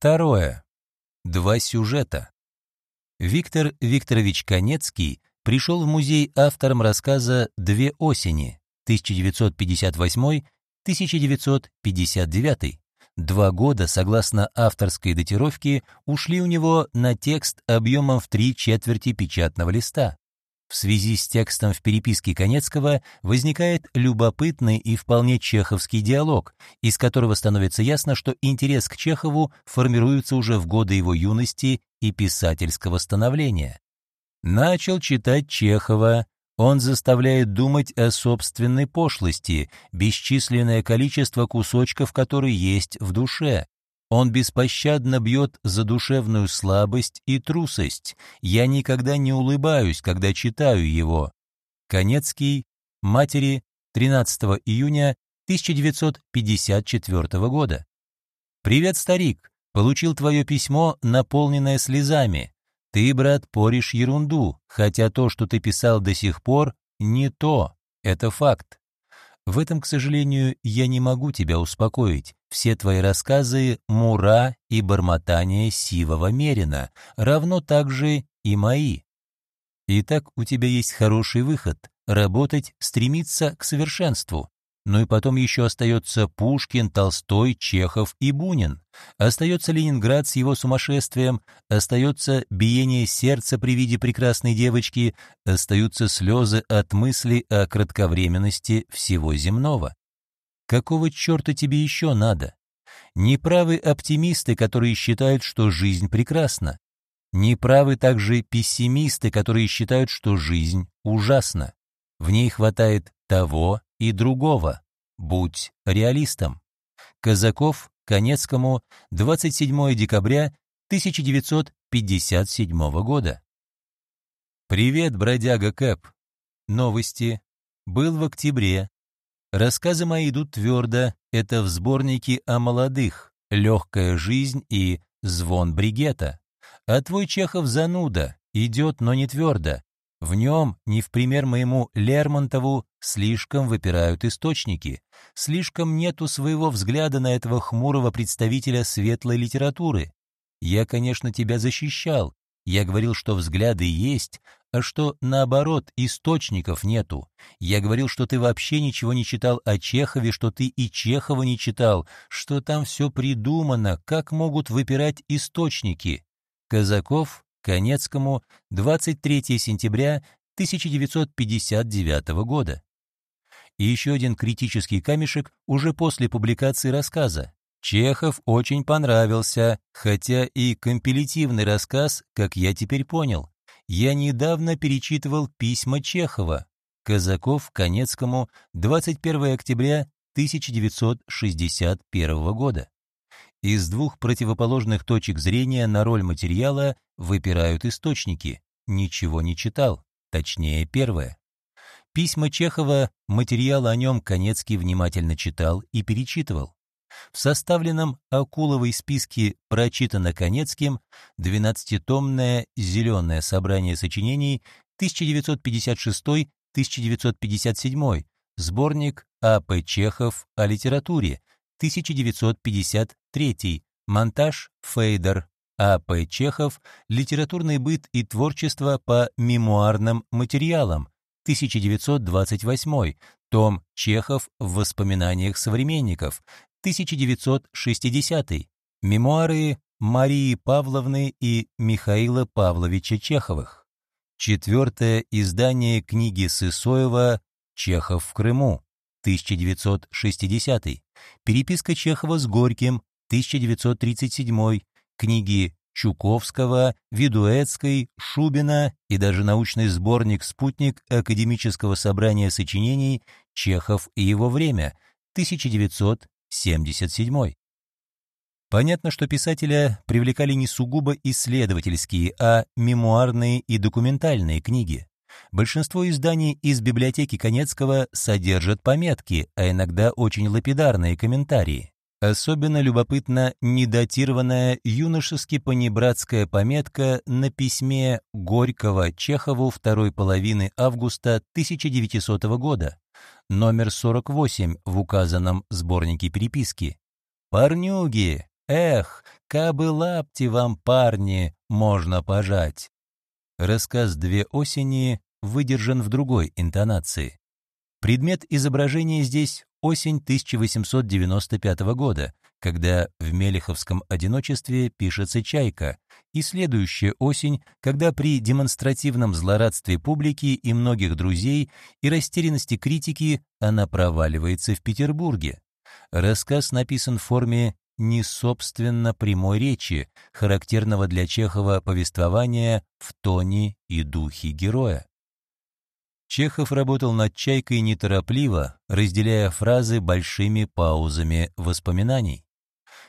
Второе. Два сюжета. Виктор Викторович Конецкий пришел в музей автором рассказа «Две осени» 1958-1959. Два года, согласно авторской датировке, ушли у него на текст объемом в три четверти печатного листа. В связи с текстом в переписке Конецкого возникает любопытный и вполне чеховский диалог, из которого становится ясно, что интерес к Чехову формируется уже в годы его юности и писательского становления. Начал читать Чехова, он заставляет думать о собственной пошлости, бесчисленное количество кусочков, которые есть в душе, он беспощадно бьет за душевную слабость и трусость. Я никогда не улыбаюсь, когда читаю его. Конецкий, матери, 13 июня 1954 года. «Привет, старик. Получил твое письмо, наполненное слезами. Ты, брат, поришь ерунду, хотя то, что ты писал до сих пор, не то. Это факт. В этом, к сожалению, я не могу тебя успокоить. Все твои рассказы — мура и бормотание сивого мерина, равно также и мои. Итак, у тебя есть хороший выход — работать, стремиться к совершенству. Ну и потом еще остается Пушкин, Толстой, Чехов и Бунин. Остается Ленинград с его сумасшествием, остается биение сердца при виде прекрасной девочки, остаются слезы от мысли о кратковременности всего земного. Какого черта тебе еще надо? Неправы оптимисты, которые считают, что жизнь прекрасна. Неправы также пессимисты, которые считают, что жизнь ужасна. В ней хватает того и другого. Будь реалистом. Казаков Конецкому 27 декабря 1957 года. Привет, бродяга Кэп. Новости. Был в октябре. Рассказы мои идут твердо. Это в сборнике о молодых, легкая жизнь и звон бригета. А твой Чехов зануда, идет, но не твердо. В нем, не в пример моему Лермонтову, слишком выпирают источники, слишком нету своего взгляда на этого хмурого представителя светлой литературы. Я, конечно, тебя защищал, я говорил, что взгляды есть, а что, наоборот, источников нету. Я говорил, что ты вообще ничего не читал о Чехове, что ты и Чехова не читал, что там все придумано, как могут выпирать источники. Казаков Конецкому 23 сентября 1959 года. И еще один критический камешек уже после публикации рассказа. Чехов очень понравился, хотя и компилятивный рассказ, как я теперь понял. Я недавно перечитывал письма Чехова. Казаков Конецкому 21 октября 1961 года. Из двух противоположных точек зрения на роль материала выпирают источники. Ничего не читал, точнее первое. Письма Чехова, материалы о нем Конецкий внимательно читал и перечитывал. В составленном Акуловой списке прочитано Конецким 12-томное «Зеленое собрание сочинений» 1956-1957, сборник А.П. Чехов о литературе 1953, монтаж Фейдер, А.П. Чехов, литературный быт и творчество по мемуарным материалам, 1928, том Чехов в воспоминаниях современников, 1960, мемуары Марии Павловны и Михаила Павловича Чеховых. Четвертое издание книги Сысоева «Чехов в Крыму», 1960. Переписка Чехова с Горьким, 1937. Книги Чуковского, Видуэцкой, Шубина и даже научный сборник «Спутник» Академического собрания сочинений «Чехов и его время», 1977. Понятно, что писателя привлекали не сугубо исследовательские, а мемуарные и документальные книги. Большинство изданий из библиотеки Конецкого содержат пометки, а иногда очень лапидарные комментарии. Особенно любопытна недатированная юношески-понебратская пометка на письме Горького Чехову второй половины августа 1900 года, номер 48 в указанном сборнике переписки. «Парнюги! Эх, Кабы лапти вам, парни, можно пожать. Рассказ «Две осени» выдержан в другой интонации. Предмет изображения здесь осень 1895 года, когда в Мелеховском одиночестве пишется «Чайка», и следующая осень, когда при демонстративном злорадстве публики и многих друзей и растерянности критики она проваливается в Петербурге. Рассказ написан в форме не собственно прямой речи, характерного для Чехова повествования в тоне и духе героя. Чехов работал над «Чайкой» неторопливо, разделяя фразы большими паузами воспоминаний.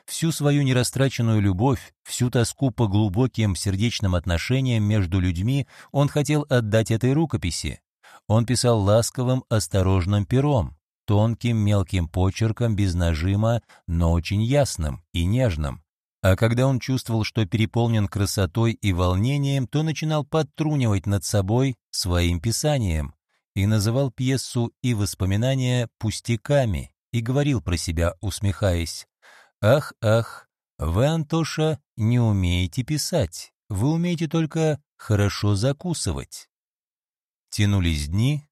Всю свою нерастраченную любовь, всю тоску по глубоким сердечным отношениям между людьми он хотел отдать этой рукописи. Он писал ласковым, осторожным пером, тонким мелким почерком без нажима, но очень ясным и нежным. А когда он чувствовал, что переполнен красотой и волнением, то начинал подтрунивать над собой своим писанием и называл пьесу и воспоминания пустяками и говорил про себя, усмехаясь, «Ах, ах, вы, Антоша, не умеете писать, вы умеете только хорошо закусывать». Тянулись дни,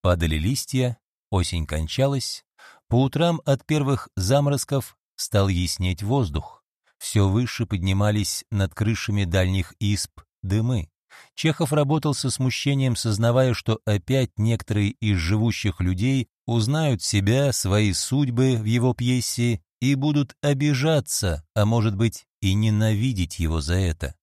падали листья, осень кончалась, по утрам от первых заморозков стал яснеть воздух. Все выше поднимались над крышами дальних исп дымы. Чехов работал со смущением, сознавая, что опять некоторые из живущих людей узнают себя, свои судьбы в его пьесе и будут обижаться, а может быть и ненавидеть его за это.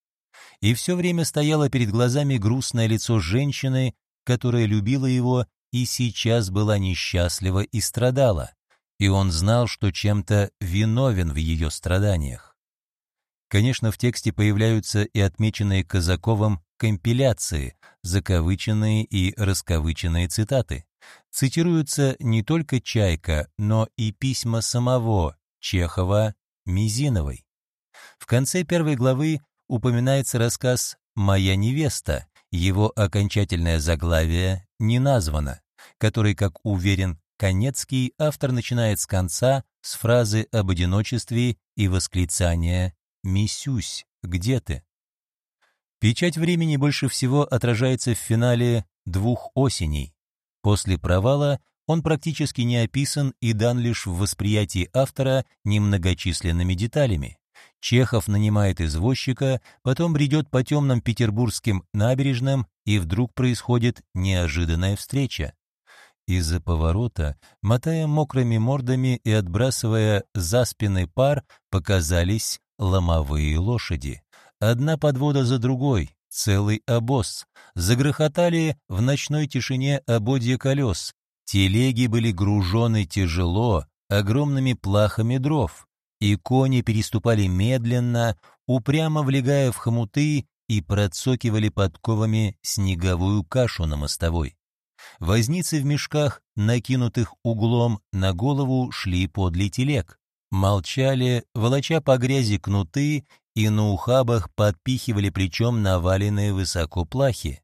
И все время стояло перед глазами грустное лицо женщины, которая любила его и сейчас была несчастлива и страдала, и он знал, что чем-то виновен в ее страданиях. Конечно, в тексте появляются и отмеченные Казаковым компиляции, закавыченные и раскавыченные цитаты. Цитируются не только «Чайка», но и письма самого Чехова Мизиновой. В конце первой главы упоминается рассказ «Моя невеста», его окончательное заглавие не названо, который, как уверен Конецкий, автор начинает с конца, с фразы об одиночестве и восклицания «Мисюсь, где ты?». Печать времени больше всего отражается в финале «Двух осеней». После провала он практически не описан и дан лишь в восприятии автора немногочисленными деталями. Чехов нанимает извозчика, потом бредет по темным петербургским набережным, и вдруг происходит неожиданная встреча. Из-за поворота, мотая мокрыми мордами и отбрасывая за спины пар, показались ломовые лошади. Одна подвода за другой, целый обоз. Загрохотали в ночной тишине ободья колес. Телеги были гружены тяжело, огромными плахами дров, и кони переступали медленно, упрямо влегая в хомуты и процокивали подковами снеговую кашу на мостовой. Возницы в мешках, накинутых углом на голову, шли подле телег. Молчали, волоча по грязи кнуты, и на ухабах подпихивали плечом наваленные высоко плахи.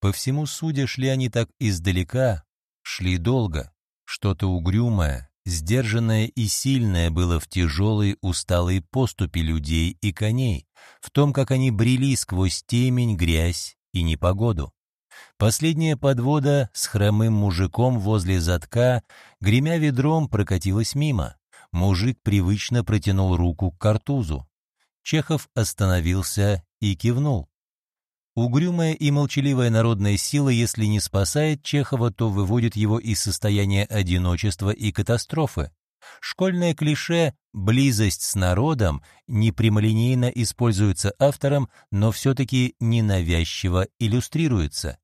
По всему судя шли они так издалека, шли долго. Что-то угрюмое, сдержанное и сильное было в тяжелой усталой поступе людей и коней, в том, как они брели сквозь темень, грязь и непогоду. Последняя подвода с хромым мужиком возле задка, гремя ведром, прокатилась мимо. Мужик привычно протянул руку к картузу. Чехов остановился и кивнул. Угрюмая и молчаливая народная сила, если не спасает Чехова, то выводит его из состояния одиночества и катастрофы. Школьное клише «близость с народом» непрямолинейно используется автором, но все-таки ненавязчиво иллюстрируется.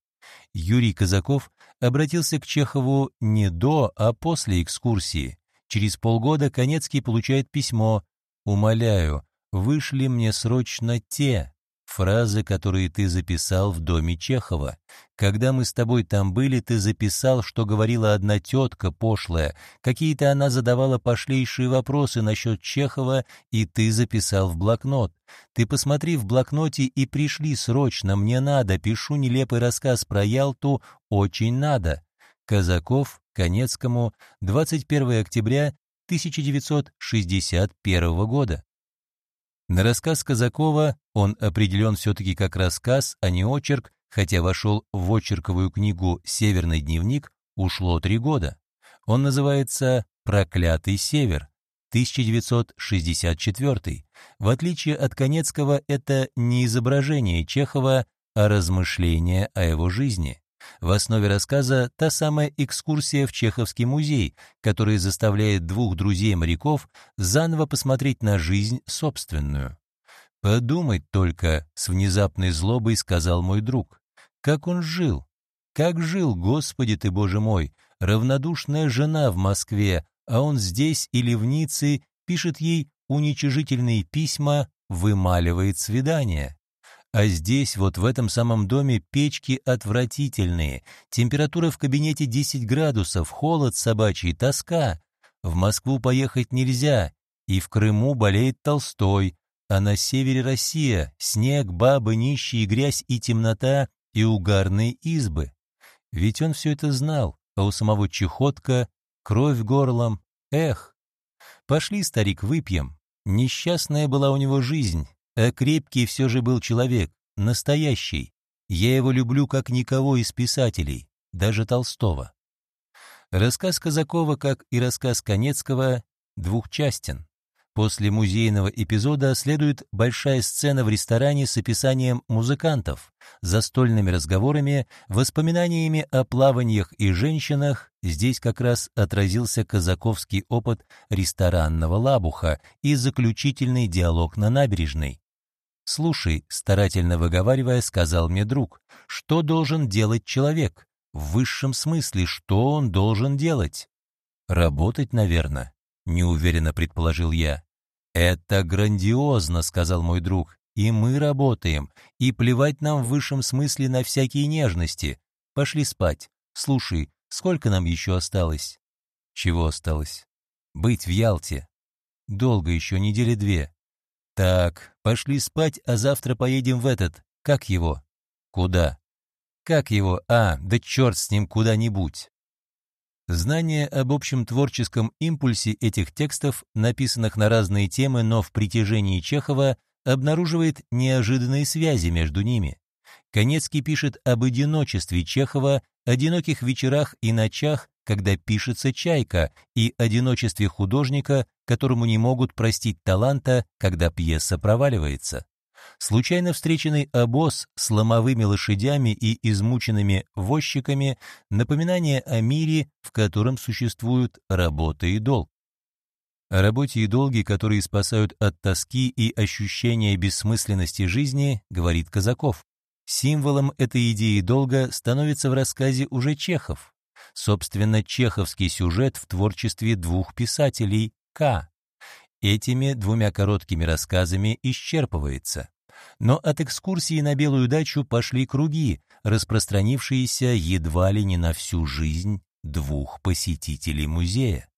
Юрий Казаков обратился к Чехову не до, а после экскурсии. Через полгода Конецкий получает письмо «Умоляю, вышли мне срочно те фразы, которые ты записал в доме Чехова. Когда мы с тобой там были, ты записал, что говорила одна тетка пошлая, какие-то она задавала пошлейшие вопросы насчет Чехова, и ты записал в блокнот. Ты посмотри в блокноте и пришли срочно, мне надо, пишу нелепый рассказ про Ялту, очень надо. Казаков, Конецкому, 21 октября 1961 года. На рассказ Казакова он определен все-таки как рассказ, а не очерк, хотя вошел в очерковую книгу «Северный дневник», ушло три года. Он называется «Проклятый север», 1964. В отличие от Конецкого, это не изображение Чехова, а размышление о его жизни. В основе рассказа та самая экскурсия в Чеховский музей, которая заставляет двух друзей-моряков заново посмотреть на жизнь собственную. «Подумать только», — с внезапной злобой сказал мой друг. «Как он жил? Как жил, Господи ты, Боже мой, равнодушная жена в Москве, а он здесь или в Ницце пишет ей уничижительные письма, вымаливает свидания. А здесь, вот в этом самом доме, печки отвратительные, температура в кабинете 10 градусов, холод собачий, тоска. В Москву поехать нельзя, и в Крыму болеет Толстой, а на севере Россия, снег, бабы, нищие, грязь и темнота, и угарные избы. Ведь он все это знал, а у самого чехотка, кровь горлом. Эх! Пошли, старик, выпьем. Несчастная была у него жизнь, а крепкий все же был человек, настоящий. Я его люблю как никого из писателей, даже Толстого. Рассказ Казакова, как и рассказ Конецкого, двухчастен. После музейного эпизода следует большая сцена в ресторане с описанием музыкантов, застольными разговорами, воспоминаниями о плаваниях и женщинах. Здесь как раз отразился казаковский опыт ресторанного лабуха и заключительный диалог на набережной. «Слушай», — старательно выговаривая, сказал мне друг, «что должен делать человек? В высшем смысле, что он должен делать?» «Работать, наверное», — неуверенно предположил я. «Это грандиозно», — сказал мой друг, «и мы работаем, и плевать нам в высшем смысле на всякие нежности. Пошли спать. Слушай, сколько нам еще осталось?» «Чего осталось?» «Быть в Ялте». «Долго еще, недели две. «Так, пошли спать, а завтра поедем в этот... Как его?» «Куда?» «Как его? А, да черт с ним куда-нибудь!» Знание об общем творческом импульсе этих текстов, написанных на разные темы, но в притяжении Чехова, обнаруживает неожиданные связи между ними. Конецкий пишет об одиночестве Чехова, одиноких вечерах и ночах, когда пишется «Чайка», и одиночестве художника, которому не могут простить таланта, когда пьеса проваливается. Случайно встреченный обоз с ломовыми лошадями и измученными возчиками — напоминание о мире, в котором существуют работа и долг. О работе и долге, которые спасают от тоски и ощущения бессмысленности жизни, говорит Казаков. Символом этой идеи долга становится в рассказе уже Чехов. Собственно, чеховский сюжет в творчестве двух писателей К. Этими двумя короткими рассказами исчерпывается. Но от экскурсии на Белую дачу пошли круги, распространившиеся едва ли не на всю жизнь двух посетителей музея.